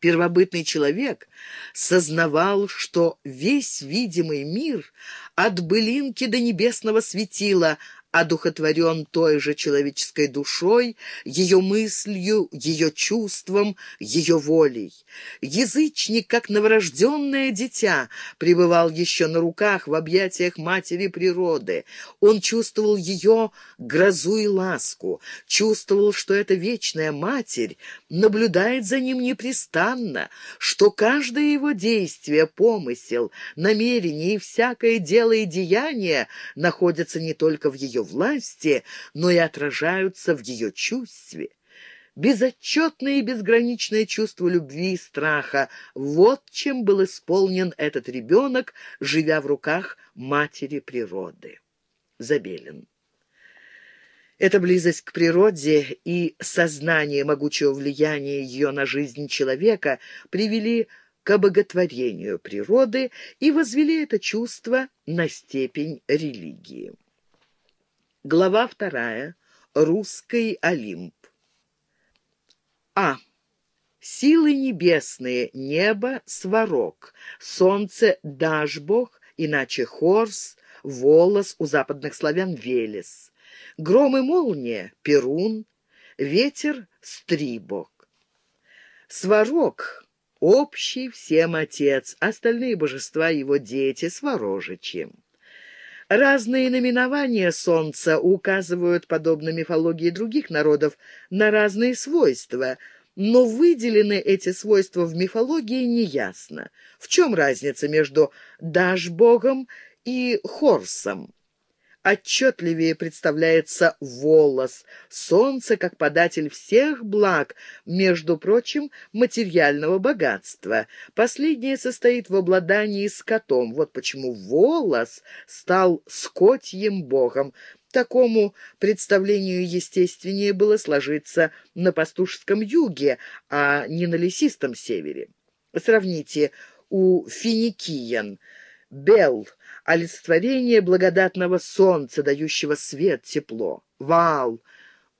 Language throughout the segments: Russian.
Первобытный человек сознавал, что весь видимый мир от былинки до небесного светила одухотворен той же человеческой душой, ее мыслью, ее чувством, ее волей. Язычник, как новорожденное дитя, пребывал еще на руках в объятиях матери природы. Он чувствовал ее грозу и ласку, чувствовал, что эта вечная матерь наблюдает за ним непрестанно, что каждое его действие, помысел, намерение и всякое дело и деяние находятся не только в ее власти, но и отражаются в ее чувстве. Безотчетное и безграничное чувство любви и страха — вот чем был исполнен этот ребенок, живя в руках матери природы. Забелин. Эта близость к природе и сознание могучего влияния ее на жизнь человека привели к обоготворению природы и возвели это чувство на степень религии. Глава вторая. Русский Олимп. А. Силы небесные, небо — сварог, солнце — дашбог, иначе хорс, волос у западных славян — велес, гром и молния — перун, ветер — стрибог. Сварог — общий всем отец, остальные божества — его дети, сворожичи. Разные наименования солнца указывают, подобно мифологии других народов, на разные свойства, но выделены эти свойства в мифологии неясно. В чем разница между Дашбогом и Хорсом? Отчетливее представляется волос, солнце как податель всех благ, между прочим, материального богатства. Последнее состоит в обладании скотом. Вот почему волос стал скотьим богом. Такому представлению естественнее было сложиться на пастушеском юге, а не на лесистом севере. Сравните у финикиян. Бел — олицетворение благодатного солнца, дающего свет, тепло, вал,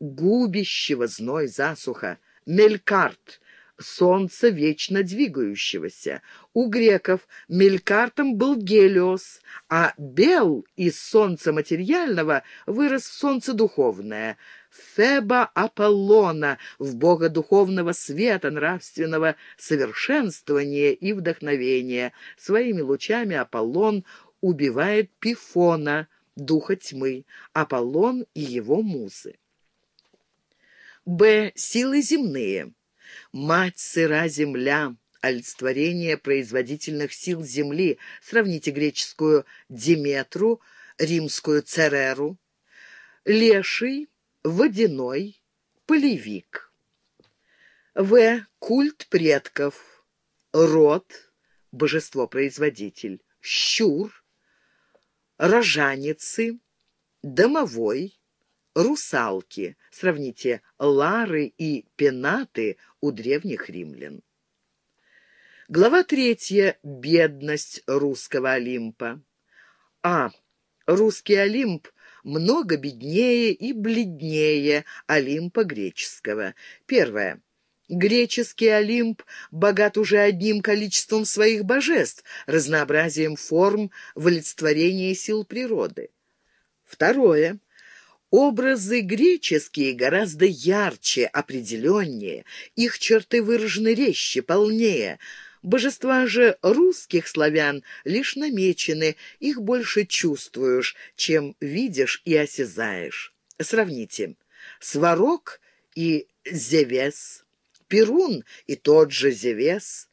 губящего зной засуха, мелькарт, солнце вечно двигающегося. У греков мелькартом был Гелиос, а Бел из солнца материального вырос в солнце духовное, Феба Аполлона, в бога духовного света, нравственного совершенствования и вдохновения. Своими лучами Аполлон убивает Пифона, духа тьмы, Аполлон и его музы. Б. Силы земные. Мать сыра земля, олицетворение производительных сил земли. Сравните греческую Диметру, римскую Цереру. Леший, водяной, полевик. В. Культ предков. Род, божество-производитель. Щур, рожаницы, домовой, русалки. Сравните лары и пенаты у древних римлян. Глава третья. Бедность русского Олимпа. А. Русский Олимп много беднее и бледнее Олимпа греческого. Первое. Греческий Олимп богат уже одним количеством своих божеств, разнообразием форм в сил природы. Второе. Образы греческие гораздо ярче, определеннее, их черты выражены резче, полнее. Божества же русских славян лишь намечены, их больше чувствуешь, чем видишь и осязаешь. Сравните. Сварог и Зевес – Перун и тот же Зевес,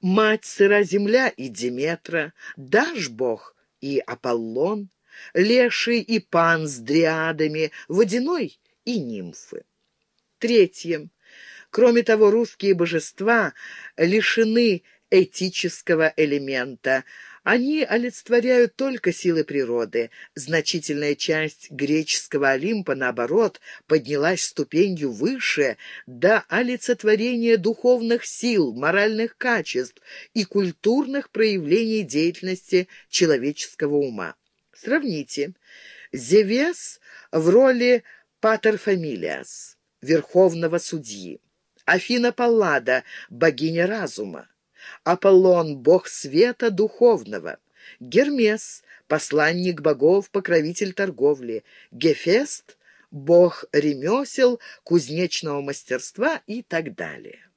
мать сыра земля и Диметра, Дашь бог и Аполлон, Леший и Пан с дриадами, Водяной и нимфы. Третье. Кроме того, русские божества лишены этического элемента – они олицетворяют только силы природы. Значительная часть греческого Олимпа, наоборот, поднялась ступенью выше до олицетворения духовных сил, моральных качеств и культурных проявлений деятельности человеческого ума. Сравните. Зевес в роли патер фамилиас, верховного судьи. Афина Паллада — богиня разума, Аполлон — бог света духовного, Гермес — посланник богов, покровитель торговли, Гефест — бог ремесел, кузнечного мастерства и так далее.